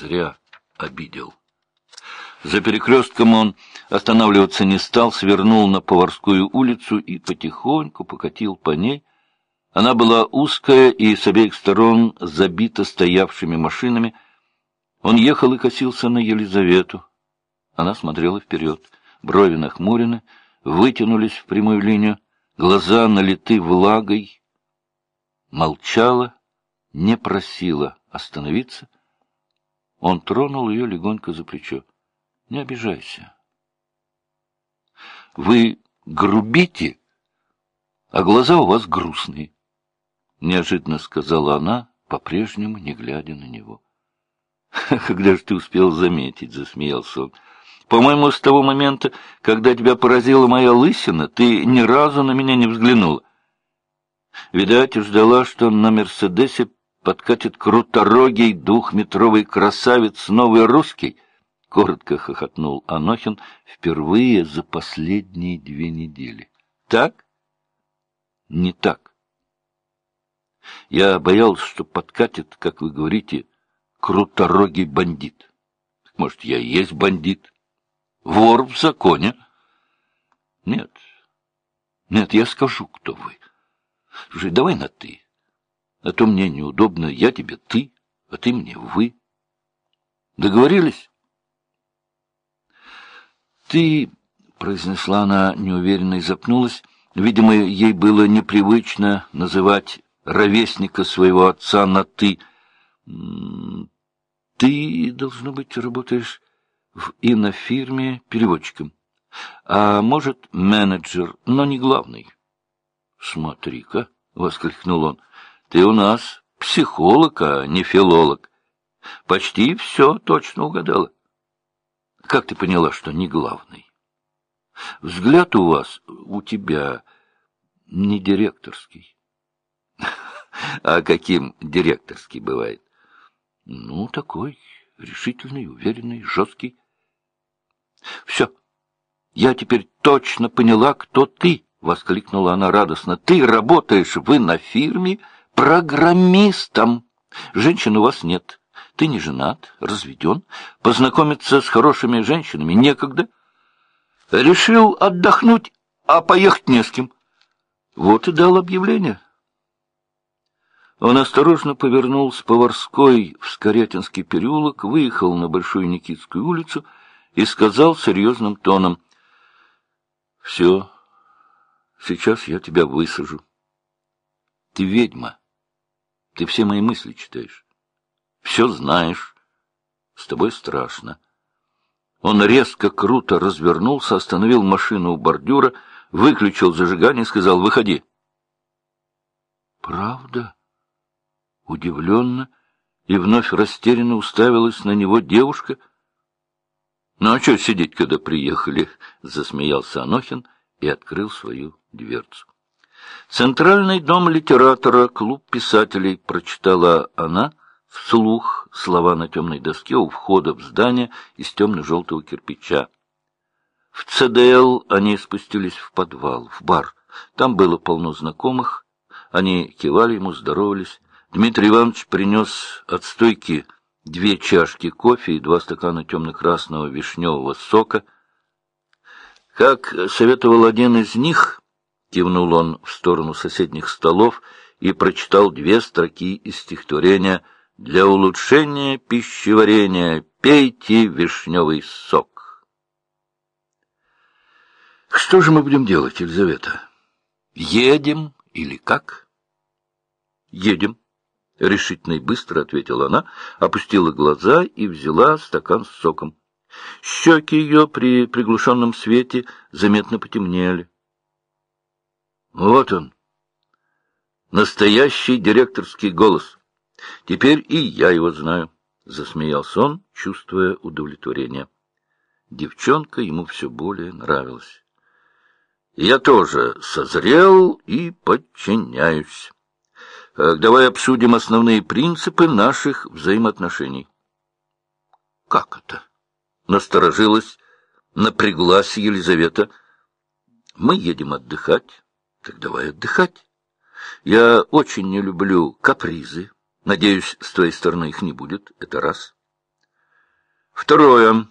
зря обидел. За перекрестком он останавливаться не стал, свернул на Поварскую улицу и потихоньку покатил по ней. Она была узкая и с обеих сторон забита стоявшими машинами. Он ехал и косился на Елизавету. Она смотрела вперед. Брови нахмурены, вытянулись в прямую линию, глаза налиты влагой. Молчала, не просила остановиться. Он тронул ее легонько за плечо. Не обижайся. Вы грубите, а глаза у вас грустные, — неожиданно сказала она, по-прежнему не глядя на него. — Когда же ты успел заметить, — засмеялся он. — По-моему, с того момента, когда тебя поразила моя лысина, ты ни разу на меня не взглянула. Видать, ждала, что на «Мерседесе» подкатит круторогий двухметровый красавец новый русский —— коротко хохотнул Анохин впервые за последние две недели. — Так? — Не так. Я боялся, что подкатит, как вы говорите, круторогий бандит. Может, я и есть бандит? Вор в законе? Нет. Нет, я скажу, кто вы. Давай на «ты». А то мне неудобно, я тебе «ты», а ты мне «вы». Договорились? «Ты...» — произнесла она неуверенно и запнулась. Видимо, ей было непривычно называть ровесника своего отца на «ты». «Ты, должно быть, работаешь в инофирме переводчиком. А может, менеджер, но не главный». «Смотри-ка», — воскликнул он, — «ты у нас психолог, а не филолог. Почти все точно угадала». Как ты поняла, что не главный? Взгляд у вас, у тебя, не директорский. А каким директорский бывает? Ну, такой решительный, уверенный, жесткий. Все, я теперь точно поняла, кто ты, — воскликнула она радостно. Ты работаешь вы на фирме программистом. Женщин у вас нет. Ты не женат, разведен, познакомиться с хорошими женщинами некогда. Решил отдохнуть, а поехать не с кем. Вот и дал объявление. Он осторожно повернул с Поварской в Скорятинский переулок, выехал на Большую Никитскую улицу и сказал серьезным тоном, — Все, сейчас я тебя высажу. Ты ведьма, ты все мои мысли читаешь все знаешь. С тобой страшно. Он резко, круто развернулся, остановил машину у бордюра, выключил зажигание и сказал «Выходи». «Правда?» Удивленно и вновь растерянно уставилась на него девушка. «Ну а что сидеть, когда приехали?» — засмеялся Анохин и открыл свою дверцу. «Центральный дом литератора, клуб писателей», — прочитала она, вслух слова на темной доске у входа в здание из темно-желтого кирпича. В ЦДЛ они спустились в подвал, в бар. Там было полно знакомых. Они кивали ему, здоровались. Дмитрий Иванович принес от стойки две чашки кофе и два стакана темно-красного вишневого сока. Как советовал один из них, кивнул он в сторону соседних столов и прочитал две строки из стихотворения — для улучшения пищеварения пейте вишневый сок. Что же мы будем делать, Елизавета? Едем или как? Едем. Решительно и быстро ответила она, опустила глаза и взяла стакан с соком. Щеки ее при приглушенном свете заметно потемнели. Вот он, настоящий директорский голос. Теперь и я его знаю, — засмеялся он, чувствуя удовлетворение. Девчонка ему все более нравилась. Я тоже созрел и подчиняюсь. Э, давай обсудим основные принципы наших взаимоотношений. Как это? Насторожилась, напряглась Елизавета. Мы едем отдыхать. Так давай отдыхать. Я очень не люблю капризы, Надеюсь, с твоей стороны их не будет. Это раз. Второе.